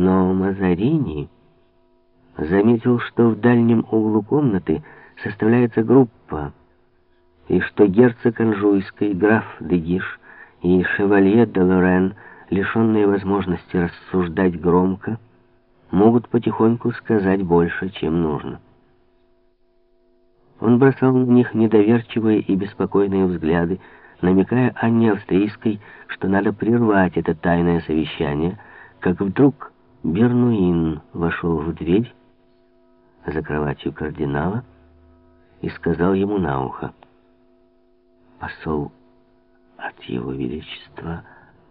Но Мазарини заметил, что в дальнем углу комнаты составляется группа, и что герцог Анжуйский, граф Дегиш и шевалье де Лорен, лишенные возможности рассуждать громко, могут потихоньку сказать больше, чем нужно. Он бросал на них недоверчивые и беспокойные взгляды, намекая Анне Австрийской, что надо прервать это тайное совещание, как вдруг Бернуин вошел в дверь за кроватью кардинала и сказал ему на ухо, «Посол от его величества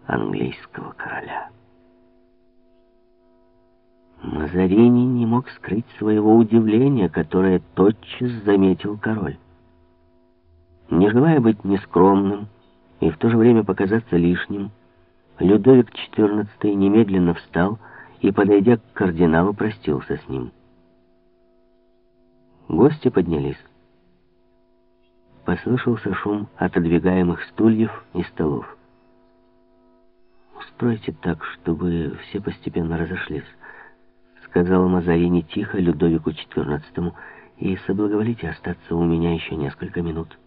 английского короля». Мазарини не мог скрыть своего удивления, которое тотчас заметил король. Не желая быть нескромным и в то же время показаться лишним, Людовик XIV немедленно встал и, подойдя к кардиналу, простился с ним. Гости поднялись. Послышался шум отодвигаемых стульев и столов. «Устройте так, чтобы все постепенно разошлись», — сказала Мазарини тихо Людовику XIV, «и соблаговолите остаться у меня еще несколько минут».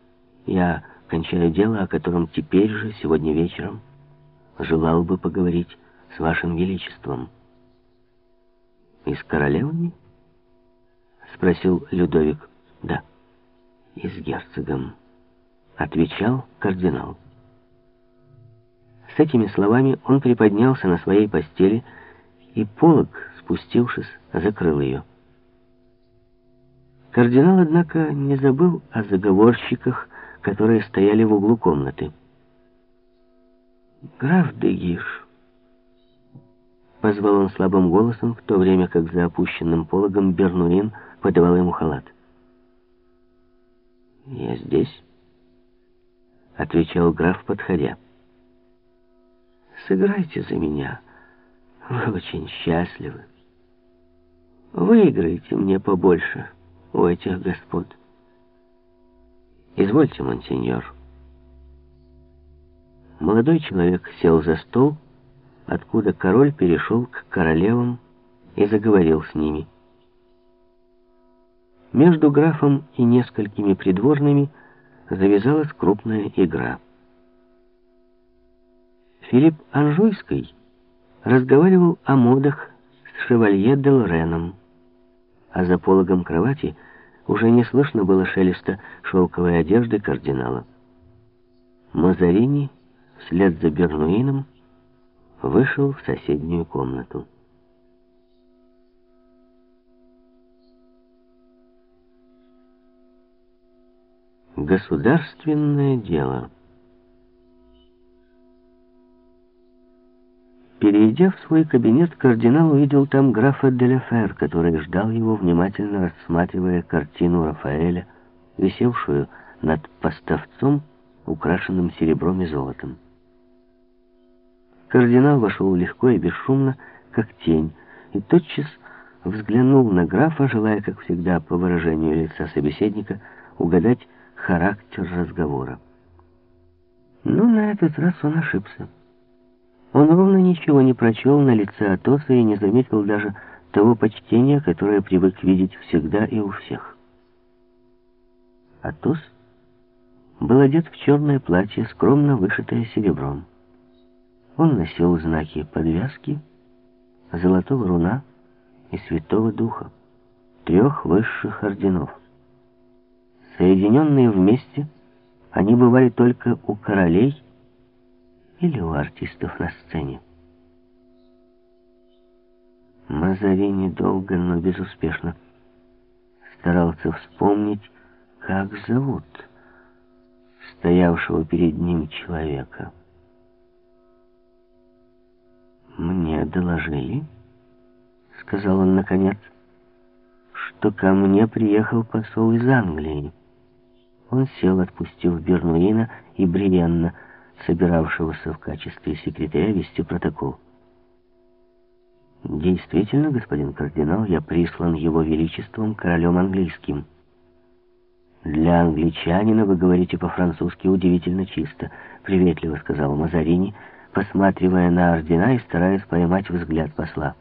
Я кончаю дело, о котором теперь же, сегодня вечером, желал бы поговорить с вашим величеством. И с королевами? Спросил Людовик. Да, и с герцогом. Отвечал кардинал. С этими словами он приподнялся на своей постели, и полог, спустившись, закрыл ее. Кардинал, однако, не забыл о заговорщиках, которые стояли в углу комнаты. «Граф Дегиш», — позвал он слабым голосом, в то время как за опущенным пологом Бернуин подавал ему халат. «Я здесь», — отвечал граф, подходя. «Сыграйте за меня. Вы очень счастливы. Выиграйте мне побольше у этих господ». «Извольте, монсеньор». Молодой человек сел за стол, откуда король перешел к королевам и заговорил с ними. Между графом и несколькими придворными завязалась крупная игра. Филипп Анжуйский разговаривал о модах с шевалье де Лореном, а за пологом кровати – уже не слышно было шелеста шелковой одежды кардинала. Мазарини вслед за Бернуином вышел в соседнюю комнату. Государственное дело – Перейдя в свой кабинет, кардинал увидел там графа Деляфер, который ждал его, внимательно рассматривая картину Рафаэля, висевшую над поставцом, украшенным серебром и золотом. Кардинал вошел легко и бесшумно, как тень, и тотчас взглянул на графа, желая, как всегда, по выражению лица собеседника, угадать характер разговора. Но на этот раз он ошибся. Он ровно ничего не прочел на лице Атоса и не заметил даже того почтения, которое привык видеть всегда и у всех. Атос был одет в черное платье, скромно вышитое серебром. Он носил знаки подвязки, золотого руна и святого духа, трех высших орденов. Соединенные вместе, они бывали только у королей или у артистов на сцене. Мазарини долго, но безуспешно старался вспомнить, как зовут стоявшего перед ним человека. «Мне доложили», — сказал он наконец, — «что ко мне приехал посол из Англии». Он сел, отпустив Бернуина и Бриенна, собиравшегося в качестве секретаря вести протокол. Действительно, господин кардинал, я прислан его величеством королем английским. Для англичанина вы говорите по-французски удивительно чисто, приветливо сказал Мазарини, посматривая на ордена и стараясь поймать взгляд посла.